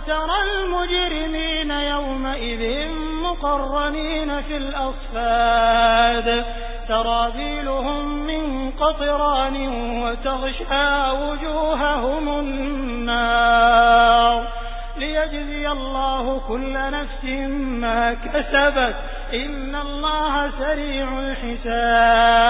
وترى المجرمين يومئذ مقرنين في الأصفاد. سرابيلهم من قطران وتغشى وجوههم النار. ليجزي الله كل نفس ما كسبت. إن الله سريع الحساب.